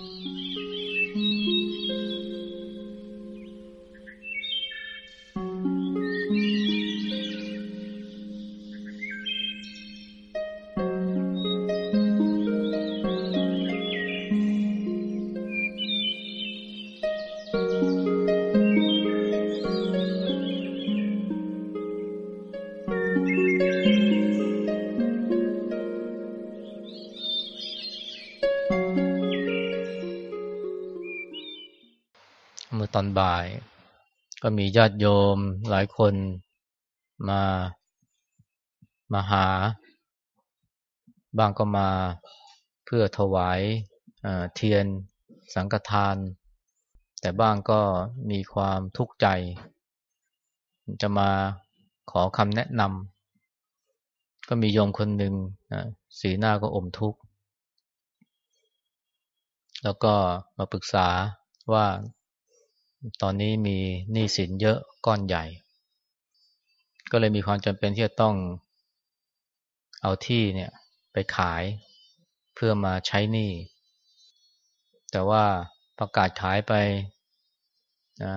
อน บ่าย ก็มีญาติโยมหลายคนมามาหา บางก็มาเพื่อถวายเทียนสังฆทาน แต่บ้างก็มีความทุกข์ใจ จะมาขอคำแนะนำก็มีโยมคนหนึ่งสีหน้าก็อมทุกข์แล้วก็มาปรึกษาว่า ตอนนี้มีหนี้สินเยอะก้อนใหญ่ ก็เลยมีความจำเป็นที่จะต้องเอาที่เนี่ยไปขายเพื่อมาใช้หนี้ แต่ว่าประกาศขายไปนะ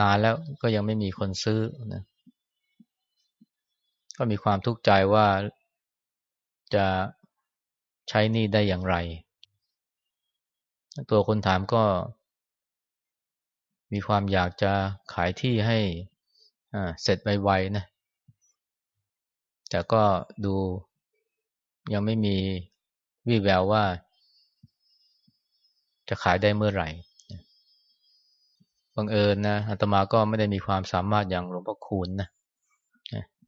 นานแล้วก็ยังไม่มีคนซื้อนะก็มีความทุกข์ใจว่าจะใช้หนี้ได้อย่างไร ตัวคนถามก็ มีความอยากจะขายที่ให้เสร็จไวๆนะ แต่ก็ดูยังไม่มีวี่แววว่า จะขายได้เมื่อไหร่บังเอิญนะอาตมาก็ไม่ได้มีความสามารถอย่างหลวงพ่อคูณนะ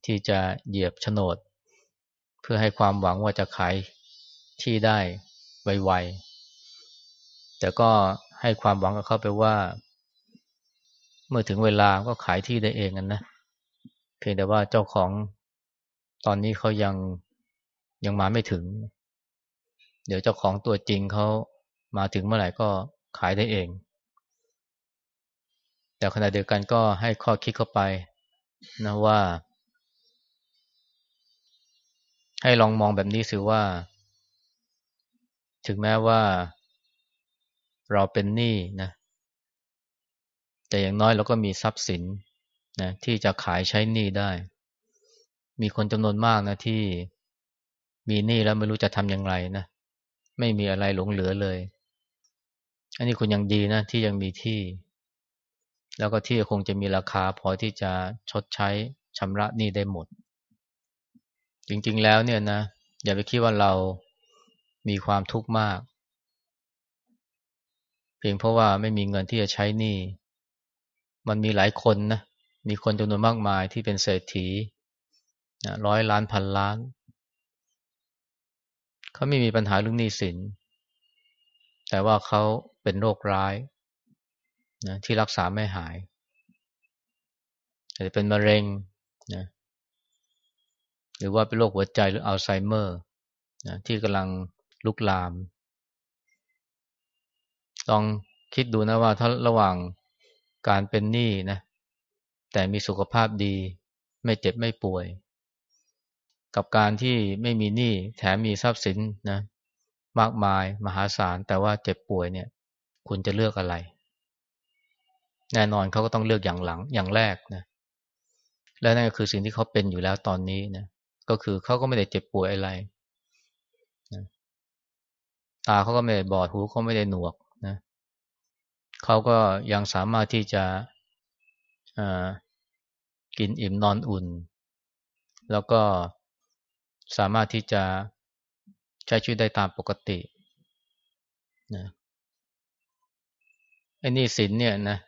ที่จะเหยียบโฉนด เพื่อให้ความหวังว่าจะขายที่ได้ไวๆแต่ก็ให้ความหวังกับเขาไปว่า เมื่อถึงเวลาก็ขายที่ได้เองกันนะ เพียงแต่ว่าเจ้าของตอนนี้เขายังยังมาไม่ถึง เดี๋ยวเจ้าของตัวจริงเขามาถึงเมื่อไหร่ก็ขายได้เอง แต่ขณะเดียวกันก็ให้ข้อคิดเข้าไปนะว่า ให้ลองมองแบบนี้สิว่า ถึงแม้ว่าเราเป็นหนี้นะ แต่อย่างน้อยเราก็มีทรัพย์สินนะที่จะขายใช้หนี้ได้ มีคนจำนวนมากนะที่มีหนี้แล้วไม่รู้จะทำอย่างไรนะไม่มีอะไรหลงเหลือเลย อันนี้คุณยังดีนะที่ยังมีที่ แล้วก็ที่คงจะมีราคาพอที่จะชดใช้ชำระหนี้ได้หมด จริงๆแล้วเนี่ยนะอย่าไปคิดว่าเรามีความทุกข์มาก เพียงเพราะว่าไม่มีเงินที่จะใช้หนี้ มันมีหลายคนนะ มีคนจำนวนมากมายที่เป็นเศรษฐีร้อยล้านพันล้าน เขาไม่มีปัญหาเรื่องหนี้สิน แต่ว่าเขาเป็นโรคร้ายนะที่รักษาไม่หาย อาจจะเป็นมะเร็งนะหรือว่าเป็นโรคหัวใจหรืออัลไซเมอร์นะที่กำลังลุกลาม ลองคิดดูนะว่าถ้าระหว่าง การเป็นหนี้นะ แต่มีสุขภาพดี ไม่เจ็บไม่ป่วย กับการที่ไม่มีหนี้แถมมีทรัพย์สินนะ มากมายมหาศาลแต่ว่าเจ็บป่วยเนี่ย คุณจะเลือกอะไร แน่นอนเขาก็ต้องเลือกอย่างหลังอย่างแรกนะและนั่นก็คือสิ่งที่เขาเป็นอยู่แล้วตอนนี้นะก็คือเขาก็ไม่ได้เจ็บป่วยอะไรนะตาเขาก็ไม่ได้บอดหูเขาไม่ได้หนวก เขาก็ยังสามารถที่จะกินอิ่มนอนอุ่น แล้วก็สามารถที่จะใช้ชีวิตได้ตามปกตินะไอ้นี่สินเนี่ยนะ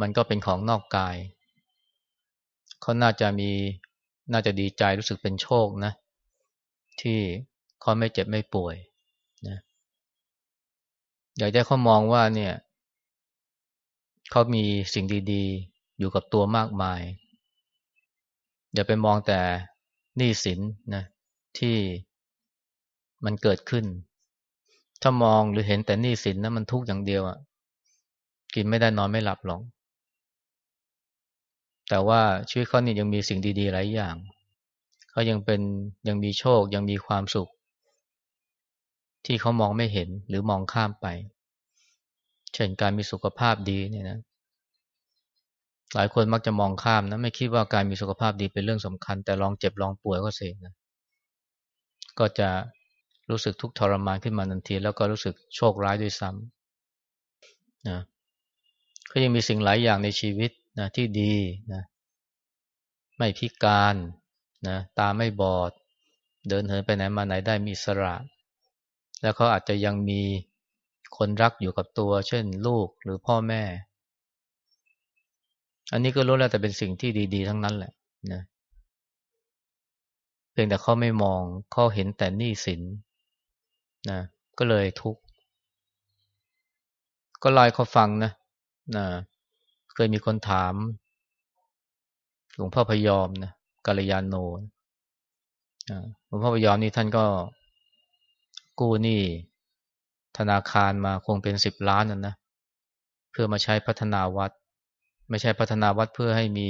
มันก็เป็นของนอกกาย เขาน่าจะมีน่าจะดีใจรู้สึกเป็นโชคนะ ที่เขาไม่เจ็บไม่ป่วยนะอยากให้เขามองว่าเนี่ย เขามีสิ่งดีๆ อยู่กับตัวมากมาย อย่าไปมองแต่หนี้สินนะที่มันเกิดขึ้น ถ้ามองหรือเห็นแต่หนี้สินนะมันทุกข์อย่างเดียวอะ่ะกินไม่ได้นอนไม่หลับหรอก แต่ว่าชีวิตเขานี่ยังมีสิ่งดีๆหลายอย่าง เขายังเป็นยังมีโชคยังมีความสุข ที่เขามองไม่เห็นหรือมองข้ามไป ช่นการมีสุขภาพดีเนี่ยนะหลายคนมักจะมองข้ามนะไม่คิดว่าการมีสุขภาพดีเป็นเรื่องสำคัญ แต่ลองเจ็บลองป่วยก็เสียนะก็จะรู้สึกทุกข์ทรมานขึ้นมาทันที แล้วก็รู้สึกโชคร้ายด้วยซ้ำนะก็ยังมีสิ่งหลายอย่างในชีวิตนะที่ดีนะไม่พิการนะตาไม่บอด เดินเหินไปไหนมาไหนได้มีสระ แล้วเขาอาจจะยังมี คนรักอยู่กับตัว เช่นลูกหรือพ่อแม่ อันนี้ก็รู้แล้วแต่เป็นสิ่งที่ดีๆ ทั้งนั้นแหละนะเพียงแต่เขาไม่มองเขาเห็นแต่หนี้สินนะก็เลยทุกข์ก็ลอยเขาฟังนะนะเคยมีคนถาม หลวงพ่อพยอมนะกัลยาณโนหลวงพ่อพยอมนี่ท่านก็กู้หนี้ ธนาคารมาคงเป็นสิบล้านนั่นนะเพื่อมาใช้พัฒนาวัด ไม่ใช่พัฒนาวัดเพื่อให้มี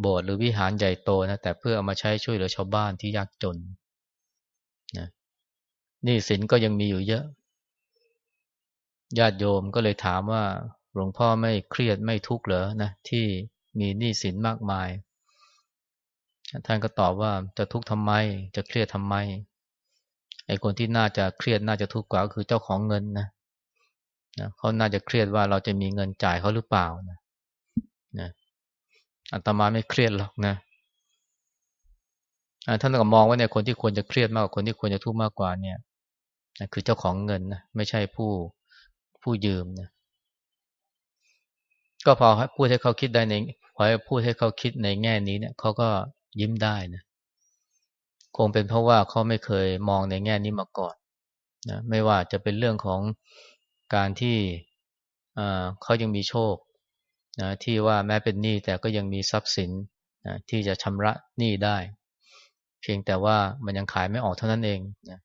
โบสถ์หรือวิหารใหญ่โตนะแต่เพื่อเอามาใช้ช่วยเหลือชาวบ้านที่ยากจนนะนี่สินก็ยังมีอยู่เยอะ ญาติโยมก็เลยถามว่าหลวงพ่อไม่เครียดไม่ทุกข์เหรอนะที่มีหนี้สินมากมาย ท่านก็ตอบว่าจะทุกข์ทำไม จะเครียดทำไม ไอ้คนที่น่าจะเครียดน่าจะทุกข์กว่าก็คือเจ้าของเงินนะนะเขาน่าจะเครียดว่าเราจะมีเงินจ่ายเขาหรือเปล่านะนะอัตมาไม่เครียดหรอกนะท่านก็มองว่าเนี่ยคนที่ควรจะเครียดมากกว่าคนที่ควรจะทุกข์มากกว่าเนี่ยนะคือเจ้าของเงินนะไม่ใช่ผู้ผู้ยืมนะก็พอพูดให้เขาคิดได้ในพอพูดให้เขาคิดในแง่นี้เนี่ยเขาก็ยิ้มได้นะ คงเป็นเพราะว่าเขาไม่เคยมองในแง่นี้มาก่อนนะไม่ว่าจะเป็นเรื่องของการที่เขายังมีโชคนะที่ว่าแม้เป็นหนี้แต่ก็ยังมีทรัพย์สินนะที่จะชำระหนี้ได้ เพียงแต่ว่ามันยังขายไม่ออกเท่านั้นเองนะ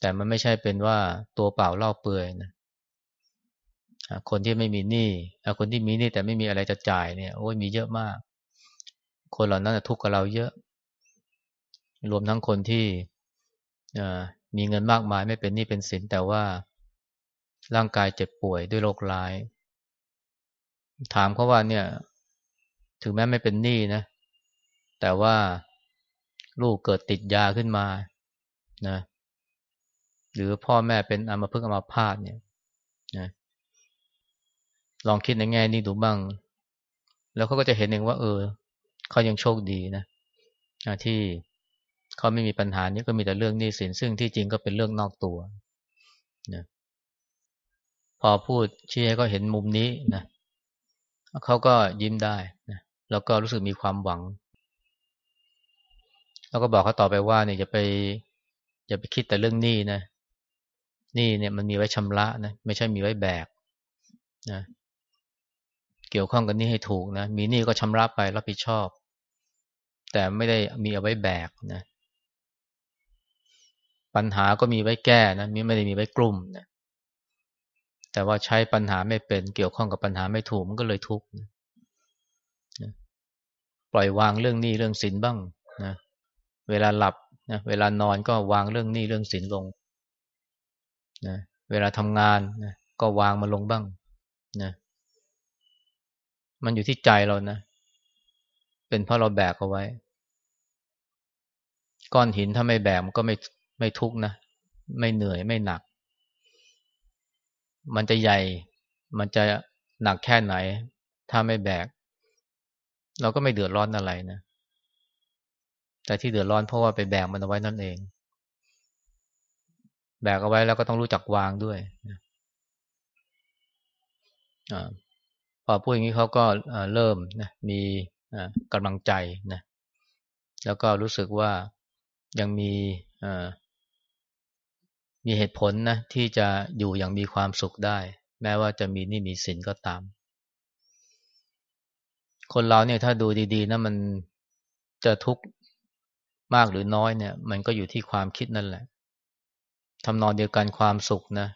แต่มันไม่ใช่เป็นว่าตัวเปล่าเล่าเปลือยนะคนที่ไม่มีหนี้คนที่มีหนี้แต่ไม่มีอะไรจะจ่ายเนี่ยโอ้ยมีเยอะมาก คนเหล่านั้นทุกข์กับเราเยอะ รวมทั้งคนที่มีเงินมากมายไม่เป็นหนี้เป็นสินแต่ว่าร่างกายเจ็บป่วยด้วยโรคร้าย ถามเขาว่าเนี่ย ถึงแม้ไม่เป็นหนี้นะ แต่ว่าลูกเกิดติดยาขึ้นมานะหรือพ่อแม่เป็นอัมพฤกษ์อัมพาตเนี่ยนะลองคิดในแง่นี้ดูบ้าง แล้วเขาก็จะเห็นเองว่า เออเขายังโชคดีนะที่ เขาไม่มีปัญหานี้ก็มีแต่เรื่องหนี้สินซึ่งที่จริงก็เป็นเรื่องนอกตัวนะพอพูดชี้ให้เขาเห็นมุมนี้นะเขาก็ยิ้มได้นะแล้วก็รู้สึกมีความหวัง แล้วก็บอกเขาต่อไปว่าเนี่ยอย่าไปอย่าไปคิดแต่เรื่องหนี้นะหนี้เนี่ยมันมีไว้ชำระนะไม่ใช่มีไว้แบกนะเกี่ยวข้องกับนี้ให้ถูกนะมีหนี้ก็ชำระไปรับผิดชอบ แต่ไม่ได้มีเอาไว้แบกนะ ปัญหาก็มีไว้แก้นะมีไม่ได้มีไว้กลุ่มนะแต่ว่าใช้ปัญหาไม่เป็นเกี่ยวข้องกับปัญหาไม่ถูกมันก็เลยทุกข์นะปล่อยวางเรื่องหนี้เรื่องสินบ้างนะเวลาหลับนะเวลานอนก็วางเรื่องหนี้เรื่องสินลงนะเวลาทำงานนะก็วางมาลงบ้างนะมันอยู่ที่ใจเรานะ เป็นเพราะเราแบกเอาไว้ ก้อนหินถ้าไม่แบกมันก็ไม่ ไม่ทุกนะ ไม่เหนื่อยไม่หนัก มันจะใหญ่ มันจะหนักแค่ไหน ถ้าไม่แบก เราก็ไม่เดือดร้อนอะไรนะ แต่ที่เดือดร้อนเพราะว่าไปแบกมันเอาไว้นั่นเอง แบกเอาไว้แล้วก็ต้องรู้จักวางด้วยนะพอพูดอย่างนี้เขาก็เริ่มนะมีกำลังใจนะแล้วก็รู้สึกว่ายังมี มีเหตุผลนะที่จะอยู่อย่างมีความสุขได้ แม้ว่าจะมีนี่มีสินก็ตาม คนเราเนี่ยถ้าดูดีๆนะมันจะทุกข์มากหรือน้อยเนี่ย มันก็อยู่ที่ความคิดนั่นแหละทำนองเดียวกันความสุขนะ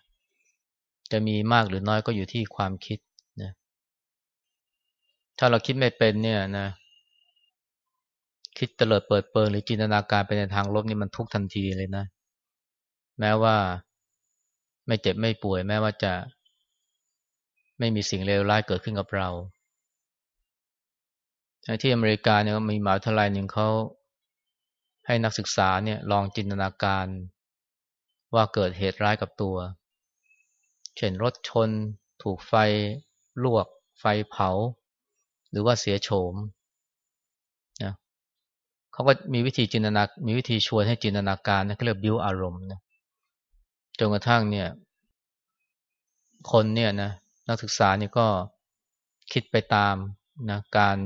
จะมีมากหรือน้อยก็อยู่ที่ความคิดนะถ้าเราคิดไม่เป็นเนี่ยนะ คิดเตลิดเปิดเปิงหรือจินตนาการไปในทางลบนี่มันทุกทันทีเลยนะ แม้ว่าไม่เจ็บไม่ป่วย แม้ว่าจะไม่มีสิ่งเลวร้ายเกิดขึ้นกับเรา ที่อเมริกาเนี่ยมีมหาวิทยาลัยหนึ่งเขาให้นักศึกษาเนี่ยลองจินตนาการว่าเกิดเหตุร้ายกับตัว เช่นรถชน ถูกไฟลวก ไฟเผา หรือว่าเสียโฉมนะเขาก็มีวิธีจินตนา มีวิธีชวนให้จินตนาการนะเขาเรียกบิวอารมณ์นะ จนกระทั่งเนี่ย คนเนี่ยนะนักศึกษาเนี่ยก็คิดไปตามนะการ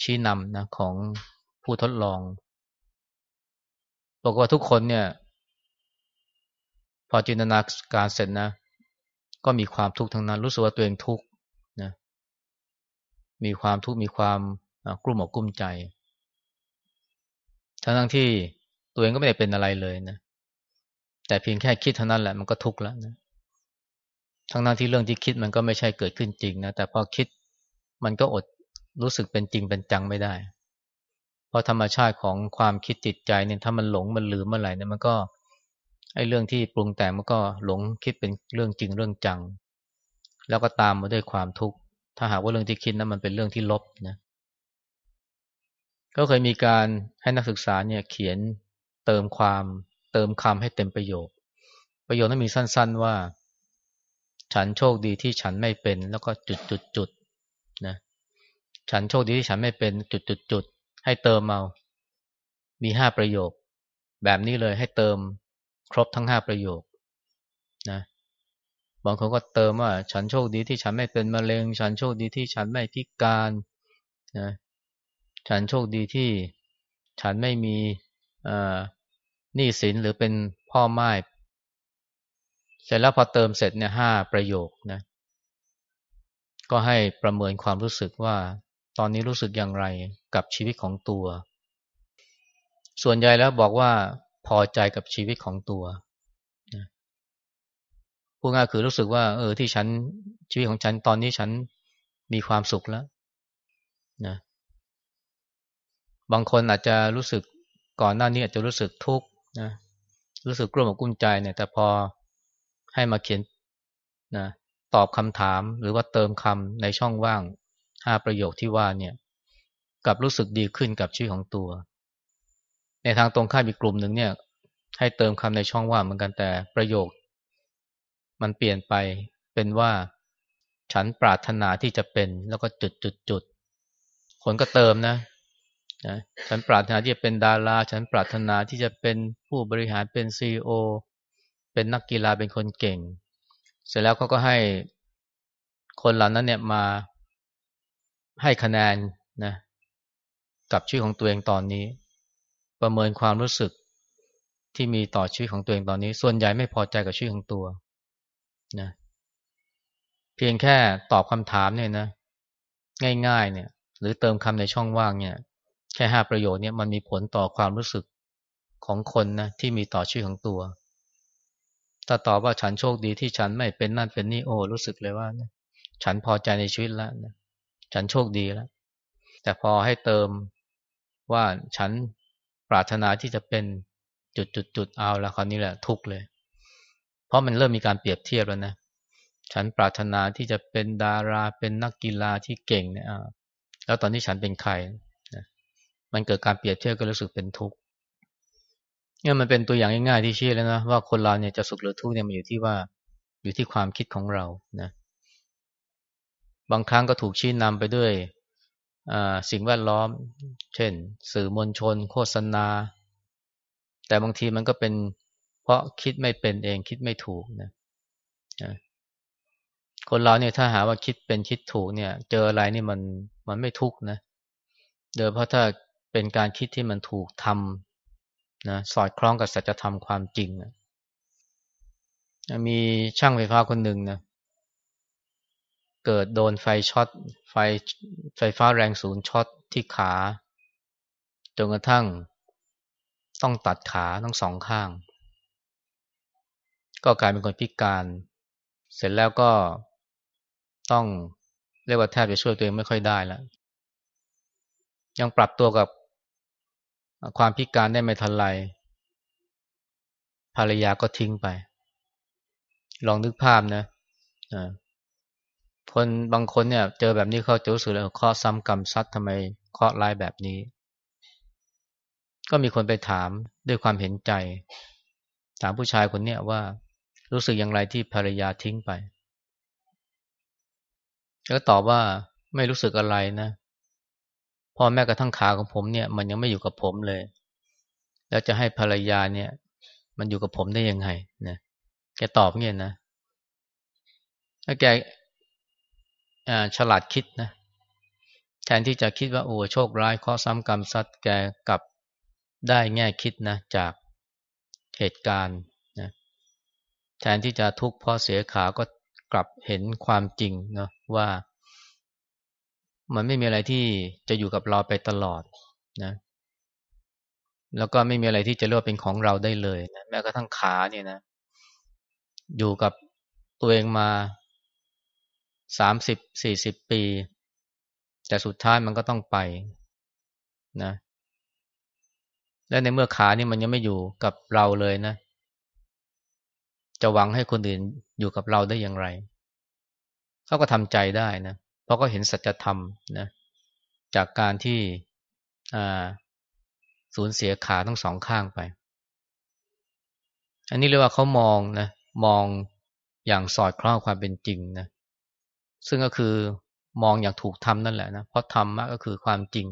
ชี้นำนะของผู้ทดลองบอกว่าทุกคนเนี่ย พอจินตนาการเสร็จนะ ก็มีความทุกข์ทั้งนั้น รู้สึกว่าตัวเองทุกข์นะมีความทุกข์มีความกลุ้มอกกลุ้มใจ ทั้งทั้งที่ตัวเองก็ไม่ได้เป็นอะไรเลยนะ แต่เพียงแค่คิดเท่านั้นแหละมันก็ทุกข์แล้วนะทั้งนั้นที่เรื่องที่คิดมันก็ไม่ใช่เกิดขึ้นจริงนะแต่พอคิดมันก็อดรู้สึกเป็นจริงเป็นจังไม่ได้ เพราะธรรมชาติของความคิดจิตใจเนี่ยถ้ามันหลงมันลืมเมื่อไหร่เนี่ยมันก็ไอ้เรื่องที่ปรุงแต่งมันก็หลงคิดเป็นเรื่องจริงเรื่องจัง แล้วก็ตามมาด้วยความทุกข์ถ้าหากว่าเรื่องที่คิดนั้นมันเป็นเรื่องที่ลบนะก็เคยมีการให้นักศึกษาเนี่ยเขียนเติมความ เติมคำให้เต็มประโยค ประโยคนั้นมีสั้น ๆว่า ฉันโชคดีที่ฉันไม่เป็น แล้วก็จุดจุดจุดนะฉันโชคดีที่ฉันไม่เป็นจุดจุดจุดให้เติมเอามีห้าประโยค แบบนี้เลยให้เติมครบทั้งห้าประโยคนะบางคนก็เติมว่า ฉันโชคดีที่ฉันไม่เป็นมะเร็ง ฉันโชคดีที่ฉันไม่พิการนะฉันโชคดีที่ฉันไม่มีอ่า หนี้สินหรือเป็นพ่อไม้เสร็จแล้วพอเติมเสร็จเนี่ยห้าประโยคนะ ก็ให้ประเมินความรู้สึกว่า ตอนนี้รู้สึกอย่างไรกับชีวิตของตัว ส่วนใหญ่แล้วบอกว่าพอใจกับชีวิตของตัวพูดง่ายคือรู้สึกว่า เออที่ฉันชีวิตของฉันตอนนี้ฉันมีความสุขแล้วนะบางคนอาจจะรู้สึกก่อนหน้านี้อาจจะรู้สึกทุกข์ นะรู้สึกกลุ้มกุ้มใจเนี่ย แต่พอให้มาเขียนนะตอบคำถามหรือว่าเติมคำในช่องว่างห้าประโยคที่ว่าเนี่ยกับรู้สึกดีขึ้นกับชีวิตของตัว ในทางตรงข้ามอีกกลุ่มหนึ่งเนี่ย ให้เติมคำในช่องว่างเหมือนกันแต่ประโยค มันเปลี่ยนไปเป็นว่า ฉันปรารถนาที่จะเป็นแล้วก็จุดจุดจุดคนก็เติมนะ นะฉันปรารถนาที่จะเป็นดารา ฉันปรารถนาที่จะเป็นผู้บริหารเป็นซีอเป็นนักกีฬาเป็นคนเก่ง เสร็จแล้วเขาก็ให้คนเหล่านั้นเนี่ยมาให้คะแนนนะกับชีวิตของตัวเองตอนนี้ ประเมินความรู้สึกที่มีต่อชีวิตของตัวเองตอนนี้ ส่วนใหญ่ไม่พอใจกับชีวิตของตัวนะเพียงแค่ตอบคำถามเนี่ยนะ ง่ายๆ เนี่ย หรือเติมคำในช่องว่างเนี่ย ค่ห้าประโยชน์เนี่ยมันมีผลต่อความรู้สึกของคนนะที่มีต่อชีวิตของตัว ถ้าตอบว่าฉันโชคดีที่ฉันไม่เป็นนั่นเป็นนี่โอ้รู้สึกเลยว่า ฉันพอใจในชีวิตแล้วนะฉันโชคดีแล้ว แต่พอให้เติมว่าฉันปรารถนาที่จะเป็นจุดจุดจุดเอาแล้วคราวนี้แหละทุกเลย เพราะมันเริ่มมีการเปรียบเทียบแล้วนะ ฉันปรารถนาที่จะเป็นดาราเป็นนักกีฬาที่เก่งเนี่ยแล้วตอนนี้ฉันเป็นใคร มันเกิดการเปรียบเทียบก็รู้สึกเป็นทุกข์เนี่ยมันเป็นตัวอย่างง่ายๆที่ชี้แล้วนะว่าคนเราเนี่ยจะสุขหรือทุกข์เนี่ยมันอยู่ที่ว่าอยู่ที่ความคิดของเรานะบางครั้งก็ถูกชี้นำไปด้วยสิ่งแวดล้อม เช่น สื่อมวลชน โฆษณา แต่บางทีมันก็เป็น เพราะคิดไม่เป็นเองคิดไม่ถูกนะคนเราเนี่ยถ้าหาว่าคิดเป็นคิดถูกเนี่ย เจออะไรนี่มันมันไม่ทุกข์นะเดี๋ยวเพราะถ้า เป็นการคิดที่มันถูกธรรมนะสอดคล้องกับสัจธรรมความจริงนะมีช่างไฟฟ้าคนหนึ่งนะเกิดโดนไฟช็อตไฟไฟฟ้าแรงสูงช็อตที่ขาจนกระทั่งต้องตัดขาทั้งสองข้าง ก็กลายเป็นคนพิการ เสร็จแล้วก็ต้องเรียกว่าแทบจะช่วยตัวเองไม่ค่อยได้แล้วยังปรับตัวกับ ความพิการได้ไม่ทันไรภรรยาก็ทิ้งไป ลองนึกภาพนะคนบางคนเนี่ย เจอแบบนี้เขาจะรู้สึกเลยข้อซ้ำกรรมซัดทำไมข้อร้ายแบบนี้ ก็มีคนไปถามด้วยความเห็นใจ ถามผู้ชายคนเนี้ยว่า รู้สึกอย่างไรที่ภรรยาทิ้งไป แล้วตอบว่าไม่รู้สึกอะไรนะ พ่อแม่กระทั่งขาของผมเนี่ย มันยังไม่อยู่กับผมเลย แล้วจะให้ภรรยาเนี่ย มันอยู่กับผมได้ยังไงนะแกตอบเงี้ยนะถ้าแกฉลาดคิดนะแทนที่จะคิดว่าโอ้โชคร้ายข้อซ้ำกรรมซัดแกกลับได้แง่คิดนะ จากเหตุการณ์นะแทนที่จะทุกข์เพราะเสียขาก็กลับเห็นความจริงเนาะว่า มันไม่มีอะไรที่จะอยู่กับเราไปตลอดนะ แล้วก็ไม่มีอะไรที่จะเรียกเป็นของเราได้เลยนะแม้กระทั่งขาเนี่ยนะ อยู่กับตัวเองมาสามสิบสี่สิบปี แต่สุดท้ายมันก็ต้องไปนะ และในเมื่อขานี่มันยังไม่อยู่กับเราเลยนะ จะหวังให้คนอื่นอยู่กับเราได้อย่างไร เขาก็ทำใจได้นะเพราะก็เห็นสัจธรรมนะจากการที่สูญเสียขาทั้งสองข้างไป อันนี้เรียกว่าเขามองนะมองอย่างสอดคล้องความเป็นจริงนะซึ่งก็คือมองอย่างถูกทำนั่นแหละนะเพราะธรรมะก็คือความจริง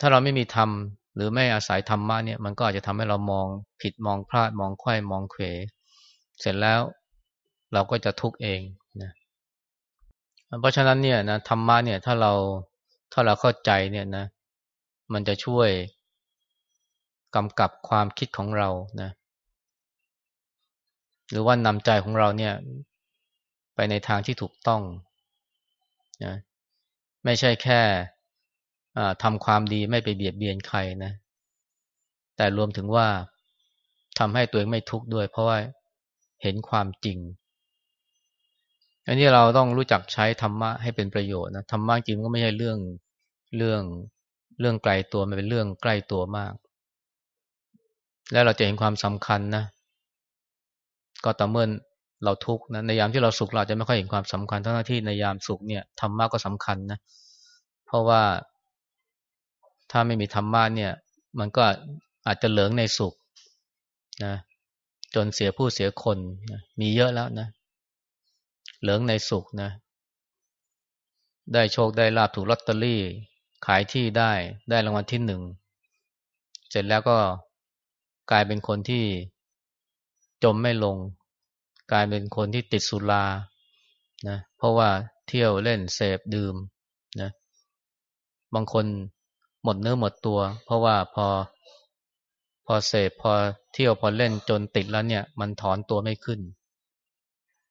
ถ้าเราไม่มีธรรมหรือไม่อาศัยธรรมะเนี่ยมันก็อาจจะทำให้เรามองผิดมองพลาดมองไข้มองเขวเสร็จแล้วเราก็จะทุกข์เอง เพราะฉะนั้นเนี่ยนะธรรมะเนี่ยถ้าเราถ้าเราเข้าใจเนี่ยนะ มันจะช่วยกำกับความคิดของเรานะ หรือว่านำใจของเราเนี่ย ไปในทางที่ถูกต้องนะไม่ใช่แค่ทำความดีไม่ไปเบียดเบียนใครนะ แต่รวมถึงว่าทำให้ตัวเองไม่ทุกข์ด้วย เพราะว่าเห็นความจริง อันนี้เราต้องรู้จักใช้ธรรมะให้เป็นประโยชน์นะธรรมะจริงก็ไม่ใช่เรื่องเรื่องเรื่องไกลตัวมันเป็นเรื่องใกล้ตัวมาก และเราจะเห็นความสำคัญนะ ก็ต่อเมื่อเราทุกข์นะในยามที่เราสุขเราจะไม่ค่อยเห็นความสำคัญทั้งที่ในยามสุขเนี่ยธรรมะก็สำคัญนะ เพราะว่าถ้าไม่มีธรรมะเนี่ย มันก็อาจจะเหลืองในสุขนะจนเสียผู้เสียคนนะมีเยอะแล้วนะ เหลืองในสุขนะ ได้โชคได้ลาบถูกลอตเตอรี่ ขายที่ได้ได้รางวัลที่หนึ่ง เสร็จแล้วก็กลายเป็นคนที่จมไม่ลง กลายเป็นคนที่ติดสุรานะเพราะว่าเที่ยวเล่นเสพดื่มนะบางคนหมดเนื้อหมดตัว เพราะว่าพอพอเสพพอเที่ยวพอเล่นจนติดแล้วเนี่ย มันถอนตัวไม่ขึ้น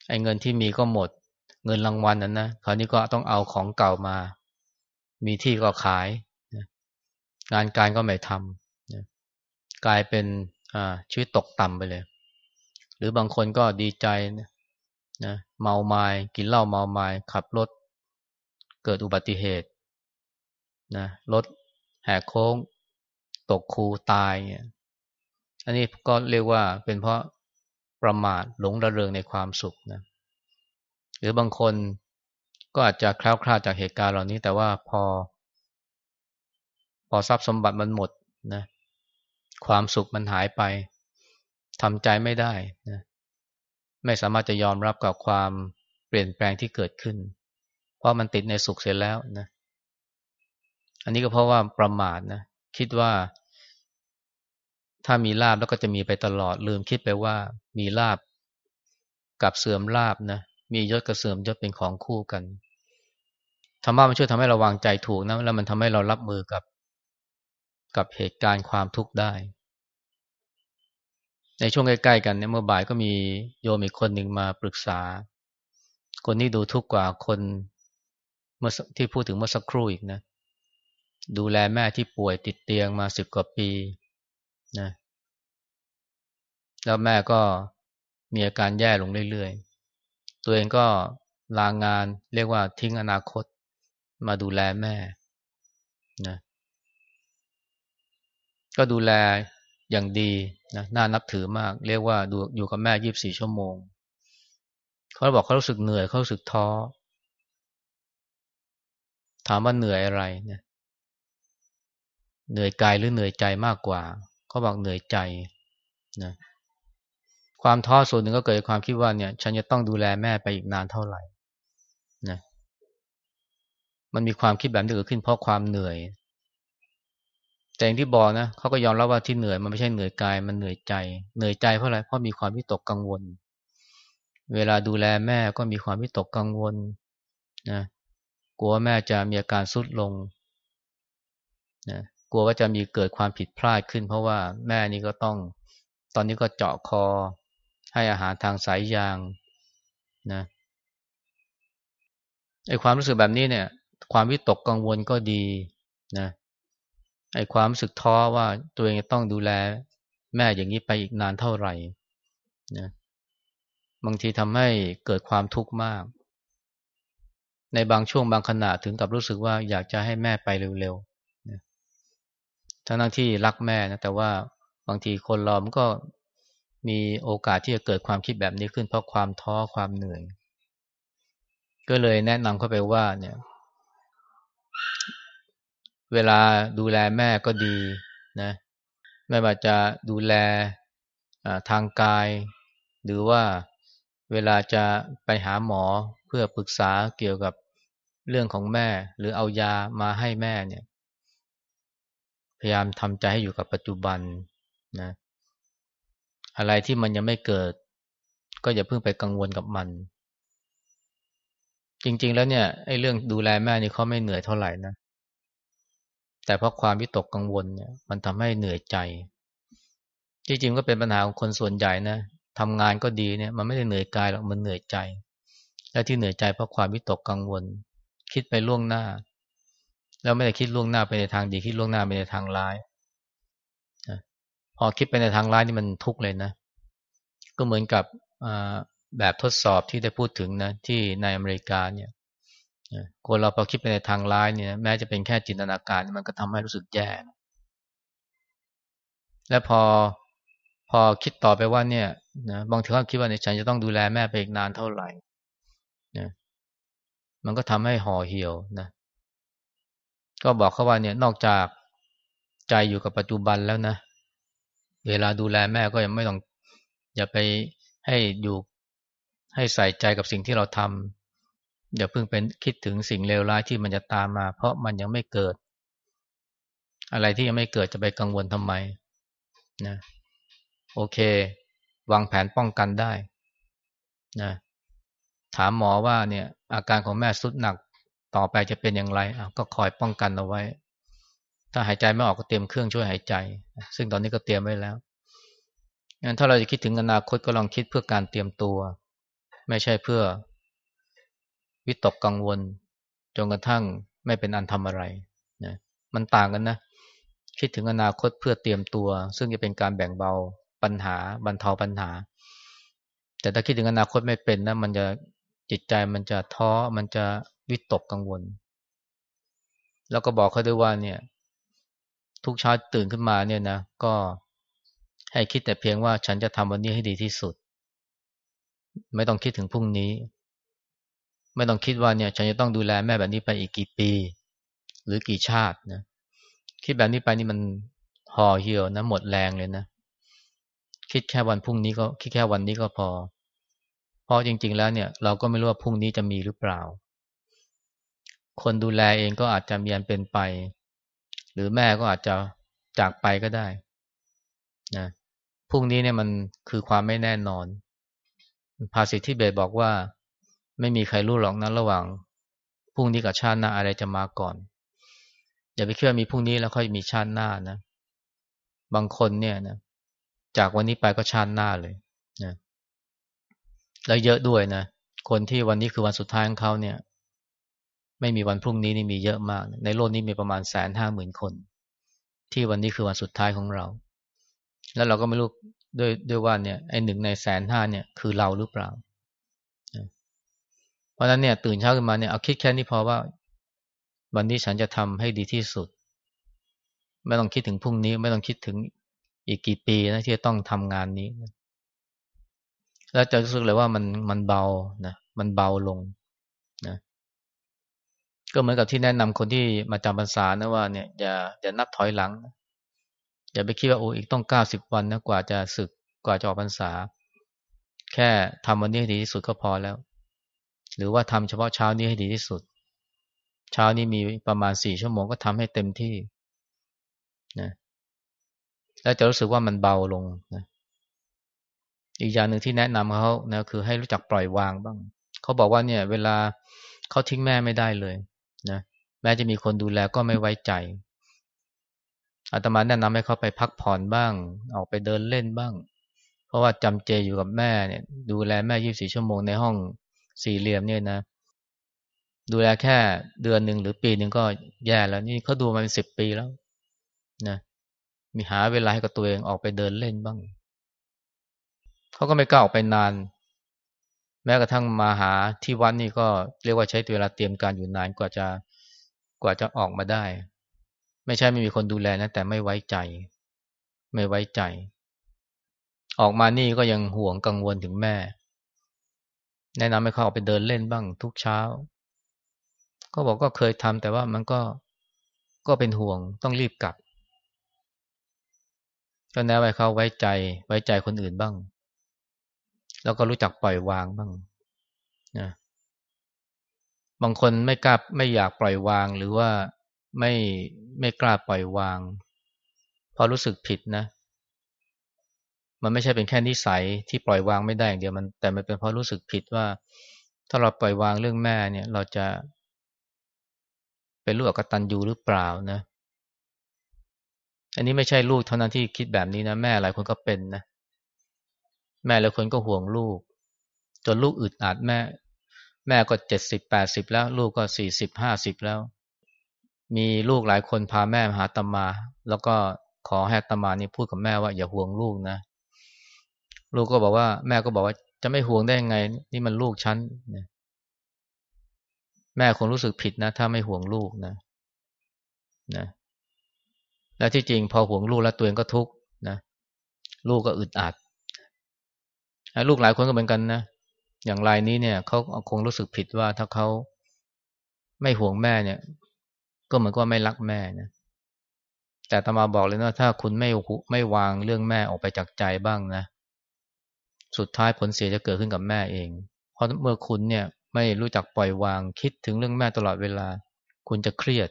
ไอ้เงินที่มีก็หมด เงินรางวัลนั้นนะคราวนี้ก็ต้องเอาของเก่ามา มีที่ก็ขายงานการก็ไม่ทำกลายเป็นชีวิตตกต่ำไปเลย หรือบางคนก็ดีใจนะเมาไมา้กินเหล้าเมาไมา้ขับรถ เกิดอุบัติเหตุนะรถแหกโค้ง ตกคูตายเนี่ยอันนี้ก็เรียกว่าเป็นเพราะ ประมาทหลงระเริงในความสุขนะหรือบางคนก็อาจจะคล้าวคลาดจากเหตุการณ์เหล่านี้ แต่ว่าพอ พอทรัพย์สมบัติมันหมดนะความสุขมันหายไปทำใจไม่ได้นะไม่สามารถจะยอมรับกับความเปลี่ยนแปลงที่เกิดขึ้น เพราะมันติดในสุขเสร็จแล้วนะอันนี้ก็เพราะว่าประมาทนะคิดว่า ถ้ามีลาบแล้วก็จะมีไปตลอดลืมคิดไปว่ามีลาบกับเสื่อมลาบนะมียศกับเสื่อมยศเป็นของคู่กันธรรมะมันช่วยทำให้เราวางใจถูกนะแล้วมันทำให้เรารับมือกับ กับเหตุการณ์ความทุกข์ได้ ในช่วงใกล้ๆกันเนี่ยเมื่อบ่ายก็มีโยมอีกคนหนึ่งมาปรึกษา คนนี้ดูทุกข์กว่าคนเมื่อที่พูดถึงเมื่อสักครู่อีกนะ ดูแลแม่ที่ป่วยติดเตียงมาสิบกว่าปี นะแล้วแม่ก็มีอาการแย่ลงเรื่อยๆ ตัวเองก็ลางงานเรียกว่าทิ้งอนาคตมาดูแลแม่นะก็ดูแลอย่างดีนะน่านับถือมาก เรียกว่าดูอยู่กับแม่ยีิบสี่ชั่วโมง เขาบอกเขารู้สึกเหนื่อยเขารู้สึกท้อ ถามว่าเหนื่อยอะไรเนี่ยเหนื่อยกายหรือเหนื่อยใจมากกว่า เขาบอกเหนื่อยใจนะความท้อส่วนหนึ่งก็เกิดจากความคิดว่าเนี่ย ฉันจะต้องดูแลแม่ไปอีกนานเท่าไหร่นะมันมีความคิดแบบนี้เกิดขึ้นเพราะความเหนื่อย แต่อย่างที่บอกนะเขาก็ยอมรับว่าที่เหนื่อยมันไม่ใช่เหนื่อยกาย มันเหนื่อยใจ เหนื่อยใจเพราะอะไรเพราะมีความวิตกกังวล เวลาดูแลแม่ก็มีความวิตกกังวลนะกลัวแม่จะมีอาการสุดลงนะ กลัวว่าจะมีเกิดความผิดพลาดขึ้น เพราะว่าแม่นี่ก็ต้อง ตอนนี้ก็เจาะคอ ให้อาหารทางสายยางนะไอ้ความรู้สึกแบบนี้เนี่ย ความวิตกกังวลก็ดีนะไอ้ความรู้สึกท้อว่าตัวเองจะต้องดูแล แม่อย่างนี้ไปอีกนานเท่าไหร่นะบางทีทำให้เกิดความทุกข์มาก ในบางช่วงบางขณะถึงกับรู้สึกว่าอยากจะให้แม่ไปเร็ว ทั้งที่รักแม่นะแต่ว่าบางทีคนเรามันก็มีโอกาสที่จะเกิดความคิดแบบนี้ขึ้นเพราะความท้อความเหนื่อย ก็เลยแนะนำเข้าไปว่าเนี่ย เวลาดูแลแม่ก็ดีนะไม่ว่าจะดูแลทางกาย หรือว่าเวลาจะไปหาหมอเพื่อปรึกษาเกี่ยวกับเรื่องของแม่ หรือเอายามาให้แม่เนี่ย พยายามทำใจให้อยู่กับปัจจุบันนะอะไรที่มันยังไม่เกิด ก็อย่าเพิ่งไปกังวลกับมัน จริง ๆ แล้วเนี่ยไอ้เรื่องดูแลแม่นี่เขาไม่เหนื่อยเท่าไหร่นะแต่เพราะความวิตกกังวลเนี่ย มันทำให้เหนื่อยใจจริงๆก็เป็นปัญหาของคนส่วนใหญ่นะทำงานก็ดีเนี่ย มันไม่ได้เหนื่อยกายหรอกมันเหนื่อยใจ และที่เหนื่อยใจเพราะความวิตกกังวล คิดไปล่วงหน้า แล้วไม่ได้คิดล่วงหน้าไปในทางดีคิดล่วงหน้าไปในทางร้ายพอคิดไปในทางร้ายนี่มันทุกข์เลยนะ ก็เหมือนกับแบบทดสอบที่ได้พูดถึงนะที่ในอเมริกาเนี่ยคนเราพอคิดไปในทางร้ายเนี่ยแม้จะเป็นแค่จินตนาการมันก็ทำให้รู้สึกแย่ และพอพอคิดต่อไปว่าเนี่ยนะบางทีก็คิดว่าในฉันจะต้องดูแลแม่ไปอีกนานเท่าไหร่นะมันก็ทำให้ห่อเหี่ยวนะ ก็บอกเขาว่าเนี่ยนอกจากใจอยู่กับปัจจุบันแล้วนะ เวลาดูแลแม่ก็ยังไม่ต้อง อย่าไปให้อยู่ให้ใส่ใจกับสิ่งที่เราทำอย่าเพิ่งเป็นคิดถึงสิ่งเลวร้ายที่มันจะตามมา เพราะมันยังไม่เกิด อะไรที่ยังไม่เกิดจะไปกังวลทำไมนะโอเค วางแผนป้องกันได้นะถามหมอว่าเนี่ย อาการของแม่สุดหนัก ต่อไปจะเป็นอย่างไรก็คอยป้องกันเอาไว้ ถ้าหายใจไม่ออกก็เตรียมเครื่องช่วยหายใจ ซึ่งตอนนี้ก็เตรียมไว้แล้วงั้นถ้าเราจะคิดถึงอนาคตก็ลองคิดเพื่อการเตรียมตัว ไม่ใช่เพื่อ วิตกกังวลจนกระทั่งไม่เป็นอันทำอะไรนะมันต่างกันนะ คิดถึงอนาคตเพื่อเตรียมตัว ซึ่งจะเป็นการแบ่งเบาปัญหาบรรเทาปัญหา แต่ถ้าคิดถึงอนาคตไม่เป็นนะมันจะจิตใจมันจะท้อมันจะ วิตกกังวล แล้วก็บอกเขาด้วยว่าเนี่ย ทุกเช้าตื่นขึ้นมาเนี่ยนะ ก็ให้คิดแต่เพียงว่าฉันจะทำวันนี้ให้ดีที่สุด ไม่ต้องคิดถึงพรุ่งนี้ ไม่ต้องคิดว่าเนี่ย ฉันจะต้องดูแลแม่แบบนี้ไปอีกกี่ปี หรือกี่ชาตินะคิดแบบนี้ไปนี่มันห่อเหี่ยวนะ หมดแรงเลยนะ คิดแค่วันพรุ่งนี้ก็คิดแค่วันนี้ก็พอ เพราะจริง ๆ แล้วเนี่ย เราก็ไม่รู้ว่าพรุ่งนี้จะมีหรือเปล่า คนดูแลเองก็อาจจะมีอันเป็นไป หรือแม่ก็อาจจะจากไปก็ได้นะพรุ่งนี้เนี่ยมันคือความไม่แน่นอน ภาษิตที่เบสบอกว่า ไม่มีใครรู้หรอกนะระหว่างพรุ่งนี้กับชาติหน้าอะไรจะมาก่อน อย่าไปคิดว่ามีพรุ่งนี้แล้วค่อยมีชาติหน้านะ บางคนเนี่ยนะจากวันนี้ไปก็ชาติหน้าเลยนะแล้วเยอะด้วยนะคนที่วันนี้คือวันสุดท้ายของเขาเนี่ย ไม่มีวันพรุ่งนี้นี่มีเยอะมาก ในโลกนี้มีประมาณแสนห้าหมื่นคน ที่วันนี้คือวันสุดท้ายของเรา แล้วเราก็ไม่รู้ด้วยด้วยว่าเนี่ยไอหนึ่งในแสนห้าเนี่ยคือเราหรือเปล่า เพราะฉะนั้นเนี่ยตื่นเช้าขึ้นมาเนี่ยเอาคิดแค่นี้พอว่า วันนี้ฉันจะทำให้ดีที่สุด ไม่ต้องคิดถึงพรุ่งนี้ ไม่ต้องคิดถึงอีกกี่ปีนะที่จะต้องทำงานนี้ แล้วจะรู้สึกเลยว่ามันมันเบานะมันเบาลง ก็เหมือนกับที่แนะนำคนที่มาจำพรรษานะว่าเนี่ยอย่าอย่านับถอยหลัง อย่าไปคิดว่าโอ้อีกต้องเก้าสิบวันนะกว่าจะศึกกว่าจะออกพรรษา แค่ทำวันนี้ให้ดีที่สุดก็พอแล้ว หรือว่าทำเฉพาะเช้านี้ให้ดีที่สุด เช้านี้มีประมาณสี่ชั่วโมงก็ทำให้เต็มที่นะแล้วจะรู้สึกว่ามันเบาลงนะอีกอย่างหนึ่งที่แนะนำเขานะคือให้รู้จักปล่อยวางบ้าง เขาบอกว่าเนี่ย เวลาเขาทิ้งแม่ไม่ได้เลย แม้จะมีคนดูแลก็ไม่ไว้ใจอาตมาแนะนำให้เขาไปพักผ่อนบ้าง ออกไปเดินเล่นบ้าง เพราะว่าจำเจอยู่กับแม่เนี่ย ดูแลแม่ยี่สี่ชั่วโมงในห้องสี่เหลี่ยมเนี่ยนะ ดูแลแค่เดือนหนึ่งหรือปีหนึ่งก็แย่แล้ว นี่เขาดูมาเป็นสิบปีแล้วนะมีหาเวลาให้กับตัวเองออกไปเดินเล่นบ้าง เขาก็ไม่กล้าออกไปนาน แม้กระทั่งมาหาที่วัดนี่ก็เรียกว่าใช้เวลาเตรียมการอยู่นานกว่าจะ กว่าจะออกมาได้ ไม่ใช่ไม่มีคนดูแลนะ แต่ไม่ไว้ใจ ไม่ไว้ใจ ออกมานี่ก็ยังห่วงกังวลถึงแม่ แนะนำให้เขาออกไปเดินเล่นบ้างทุกเช้า ก็บอกก็เคยทำแต่ว่ามันก็ก็เป็นห่วงต้องรีบกลับก็แนะไว้เขาไว้ใจไว้ใจคนอื่นบ้าง แล้วก็รู้จักปล่อยวางบ้างนะ บางคนไม่กล้าไม่อยากปล่อยวางหรือว่าไม่ไม่กล้าปล่อยวางเพราะรู้สึกผิดนะ มันไม่ใช่เป็นแค่นิสัยที่ปล่อยวางไม่ได้อย่างเดียวมัน แต่มันเป็นเพราะรู้สึกผิดว่า ถ้าเราปล่อยวางเรื่องแม่เนี่ย เราจะ เป็นลูกอกตันยูหรือเปล่านะ อันนี้ไม่ใช่ลูกเท่านั้นที่คิดแบบนี้นะแม่หลายคนก็เป็นนะแม่หลายคนก็ห่วงลูก จนลูกอึดอัดแม่ แม่ก็เจ็ดสิบแปดสิบแล้ว ลูกก็สี่สิบห้าสิบแล้ว มีลูกหลายคนพาแม่มาหาตมา แล้วก็ขอให้ตมานี่พูดกับแม่ว่าอย่าห่วงลูกนะ ลูกก็บอกว่าแม่ก็บอกว่าจะไม่ห่วงได้ยังไง นี่มันลูกฉันนะแม่คงรู้สึกผิดนะ ถ้าไม่ห่วงลูกนะนะและที่จริงพอห่วงลูกแล้วตัวเองก็ทุกข์นะ ลูกก็อึดอัดลูกหลายคนก็เหมือนกันนะ อย่างรายนี้เนี่ยเขาคงรู้สึกผิดว่าถ้าเขาไม่ห่วงแม่เนี่ย ก็เหมือนกับไม่รักแม่นะแต่ตมาบอกเลยนะถ้าคุณไม่ไม่วางเรื่องแม่ออกไปจากใจบ้างนะ สุดท้ายผลเสียจะเกิดขึ้นกับแม่เอง เพราะเมื่อคุณเนี่ยไม่รู้จักปล่อยวางคิดถึงเรื่องแม่ตลอดเวลา คุณจะเครียด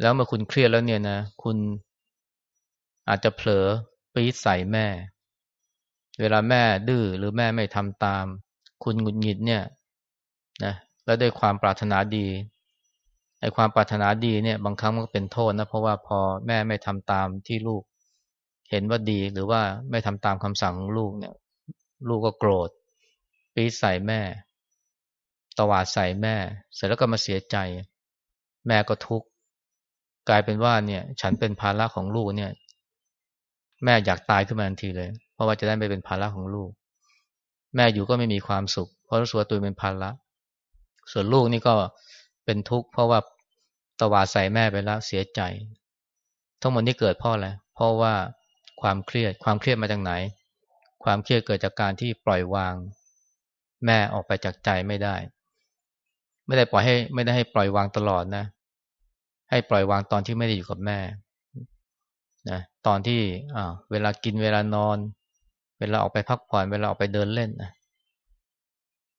แล้วเมื่อคุณเครียดแล้วเนี่ยนะ คุณอาจจะเผลอปี๊ดใส่แม่ เวลาแม่ดื้อหรือแม่ไม่ทำตาม คุณหงุดหงิดเนี่ยนะแล้วด้วยความปรารถนาดีไอ้ความปรารถนาดีเนี่ยบางครั้งมันก็เป็นโทษนะเพราะว่าพอแม่ไม่ทำตามที่ลูก เห็นว่าดีหรือว่าไม่ทำตามคำสั่งลูกเนี่ย ลูกก็โกรธปี๊ใส่แม่ตวาดใส่แม่ เสร็จแล้วก็มาเสียใจ แม่ก็ทุกข์กลายเป็นว่าเนี่ย ฉันเป็นภาระของลูกเนี่ย แม่อยากตายขึ้นมาทันทีเลย เพราะว่าจะได้ไม่เป็นภาระของลูก แม่อยู่ก็ไม่มีความสุข เพราะรู้สึกว่าตัวเป็นภาระส่วนลูกนี่ก็เป็นทุกข์เพราะว่าตวาดใส่แม่ไปแล้วเสียใจ ทั้งหมดนี้เกิดเพราะอะไรเพราะว่าความเครียดความเครียดมาจากไหน ความเครียดเกิดจากการที่ปล่อยวาง แม่ออกไปจากใจไม่ได้ ไม่ได้ปล่อยให้ไม่ได้ให้ปล่อยวางตลอดนะ ให้ปล่อยวางตอนที่ไม่ได้อยู่กับแม่นะตอนที่เวลากินเวลานอน เวลาออกไปพักผ่อนเวลาออกไปเดินเล่นนะ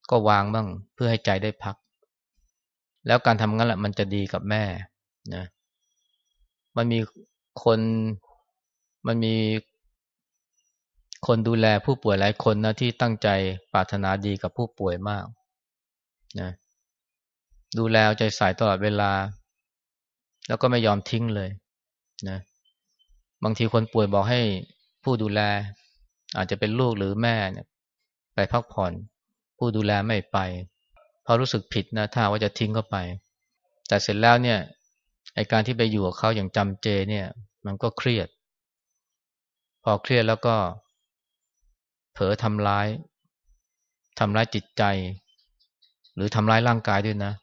ก็วางบ้างเพื่อให้ใจได้พัก แล้วการทำงั้นแหละมันจะดีกับแม่นะมันมีคนมันมีคนดูแลผู้ป่วยหลายคนนะที่ตั้งใจปรารถนาดีกับผู้ป่วยมากนะดูแลใจใส่ตลอดเวลา แล้วก็ไม่ยอมทิ้งเลยนะบางทีคนป่วยบอกให้ผู้ดูแล อาจจะเป็นลูกหรือแม่เนี่ยไปพักผ่อน ผู้ดูแลไม่ไปเพราะรู้สึกผิดนะถ้าว่าจะทิ้งเขาไป แต่เสร็จแล้วเนี่ยไอการที่ไปอยู่กับเขาอย่างจำเจเนี่ย มันก็เครียด พอเครียดแล้วก็ เผลอทำร้ายทำร้ายจิตใจ หรือทำร้ายร่างกายด้วยนะ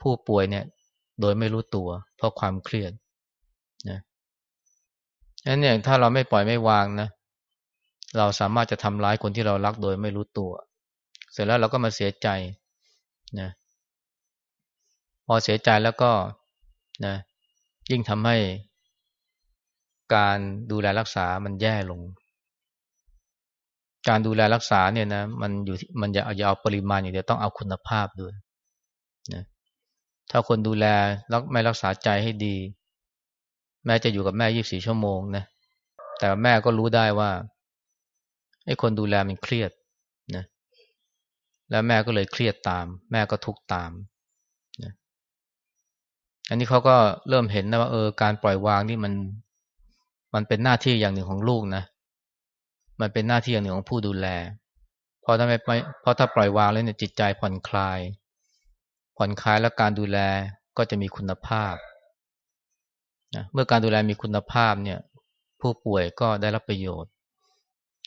ผู้ป่วยเนี่ย โดยไม่รู้ตัว เพราะความเครียดนะนั้นเนี่ยถ้าเราไม่ปล่อยไม่วางนะ เราสามารถจะทำร้ายคนที่เรารักโดยไม่รู้ตัว เสร็จแล้วเราก็มาเสียใจนะพอเสียใจแล้วก็นะยิ่งทำให้การดูแลรักษามันแย่ลง การดูแลรักษาเนี่ยนะมันอยู่มันจะเอาปริมาณอย่างเดียวต้องเอาคุณภาพด้วยนะถ้าคนดูแลแล้วไม่รักษาใจให้ดี แม้จะอยู่กับแม่ยี่บสี่ชั่วโมงนะแต่แม่ก็รู้ได้ว่า ไอ้คนดูแลมันเครียดนะแล้วแม่ก็เลยเครียดตาม แม่ก็ทุกตามนะอันนี้เขาก็เริ่มเห็นนะว่าเออการปล่อยวางนี่มัน มันเป็นหน้าที่อย่างหนึ่งของลูกนะ มันเป็นหน้าที่อย่างหนึ่งของผู้ดูแลเพราะถ้าไม่เพราะถ้าปล่อยวางแล้วเนี่ยจิตใจผ่อนคลาย ผ่อนคลายแล้วการดูแลก็จะมีคุณภาพนะเมื่อการดูแลมีคุณภาพเนี่ย ผู้ป่วยก็ได้รับประโยชน์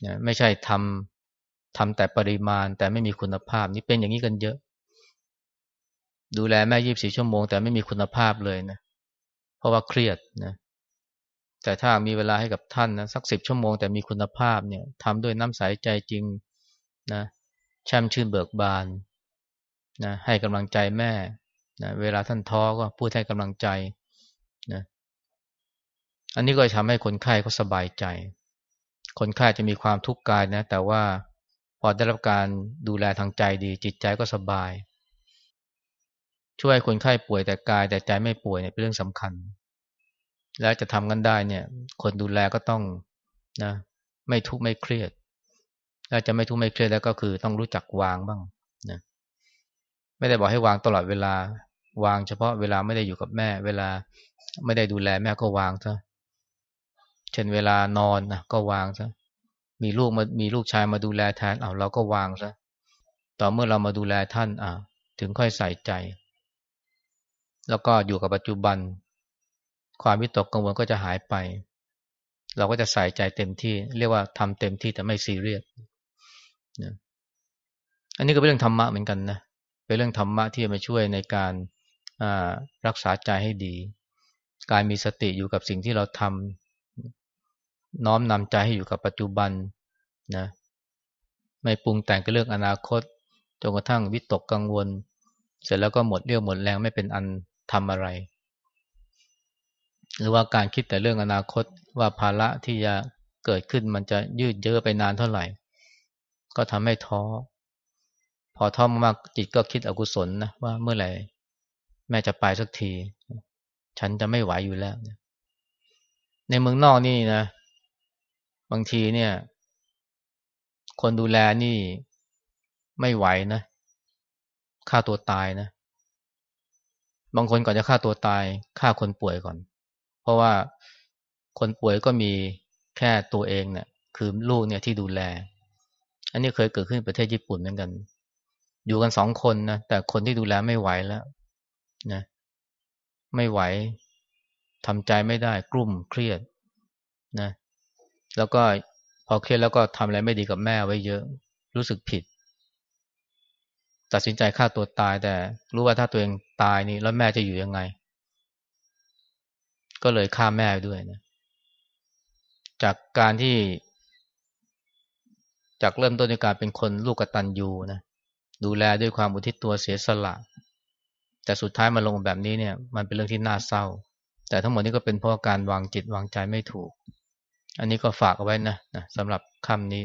นะไม่ใช่ทำทำแต่ปริมาณแต่ไม่มีคุณภาพ นี่เป็นอย่างนี้กันเยอะ ดูแลแม่ยีบสี่ชั่วโมง แต่ไม่มีคุณภาพเลยนะ เพราะว่าเครียดนะแต่ถ้ามีเวลาให้กับท่านนะสักสิบชั่วโมงแต่มีคุณภาพเนี่ยทำด้วยน้ำใสใจจริงนะแช่มชื่นเบิกบานนะให้กำลังใจแม่นะเวลาท่านท้อก็พูดให้กำลังใจนะอันนี้ก็จะทำให้คนไข้เขาสบายใจ คนไข้จะมีความทุกข์กายนะ แต่ว่าพอได้รับการดูแลทางใจดี จิตใจก็สบาย ช่วยคนไข้ป่วยแต่กายแต่ใจไม่ป่วยเนี่ยเป็นเรื่องสำคัญ แล้วจะทำกันได้เนี่ย คนดูแลก็ต้องนะไม่ทุกข์ไม่เครียดแล้วจะไม่ทุกข์ไม่เครียดแล้วก็คือต้องรู้จักวางบ้างนะไม่ได้บอกให้วางตลอดเวลา วางเฉพาะเวลาไม่ได้อยู่กับแม่ เวลาไม่ได้ดูแลแม่ก็วางซะ เช่นเวลานอนนะก็วางซะมีลูกมามีลูกชายมาดูแลแทนเอาเราก็วางซะต่อเมื่อเรามาดูแลท่านอ่าถึงค่อยใส่ใจ แล้วก็อยู่กับปัจจุบัน ความวิตกกังวลก็จะหายไป เราก็จะใส่ใจเต็มที่ เรียกว่าทำเต็มที่แต่ไม่ซีเรียสนะอันนี้ก็เป็นเรื่องธรรมะเหมือนกันนะเป็นเรื่องธรรมะที่จะมาช่วยในการรักษาใจให้ดี การมีสติอยู่กับสิ่งที่เราทำ น้อมนำใจให้อยู่กับปัจจุบันนะไม่ปรุงแต่งกับเรื่องอนาคตจนกระทั่งวิตกกังวล เสร็จแล้วก็หมดเรี่ยวหมดแรงไม่เป็นอันทำอะไร หรือว่าการคิดแต่เรื่องอนาคตว่าภาระที่จะเกิดขึ้นมันจะยืดเยื้อไปนานเท่าไหร่ ก็ทำให้ท้อ พอท้อมากจิตก็คิดอกุศลนะว่าเมื่อไหร่แม่จะไปสักที ฉันจะไม่ไหวอยู่แล้ว ในเมืองนอกนี่นะ บางทีเนี่ย คนดูแลนี่ไม่ไหวนะฆ่าตัวตายนะ บางคนก่อนจะฆ่าตัวตายฆ่าคนป่วยก่อน เพราะว่าคนป่วยก็มีแค่ตัวเองเนี่ย คือลูกเนี่ยที่ดูแล อันนี้เคยเกิดขึ้นประเทศญี่ปุ่นเหมือนกัน อยู่กันสองคนนะแต่คนที่ดูแลไม่ไหวแล้วนะไม่ไหวทำใจไม่ได้กลุ่มเครียดนะ แล้วก็พอเครียดแล้วก็ทำอะไรไม่ดีกับแม่ไว้เยอะ รู้สึกผิด ตัดสินใจฆ่าตัวตายแต่ รู้ว่าถ้าตัวเองตายนี่แล้วแม่จะอยู่ยังไง ก็เลยฆ่าแม่ด้วยนะจากการที่ จากเริ่มต้นในการเป็นคนลูกกตัญญูนะดูแลด้วยความอุทิศตัวเสียสละ แต่สุดท้ายมาลงแบบนี้เนี่ย มันเป็นเรื่องที่น่าเศร้า แต่ทั้งหมดนี้ก็เป็นเพราะการวางจิตวางใจไม่ถูก อันนี้ก็ฝากเอาไว้นะนะสำหรับคำนี้